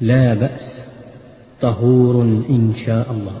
لا بأس. طهور إن شاء الله.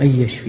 أن يشفيك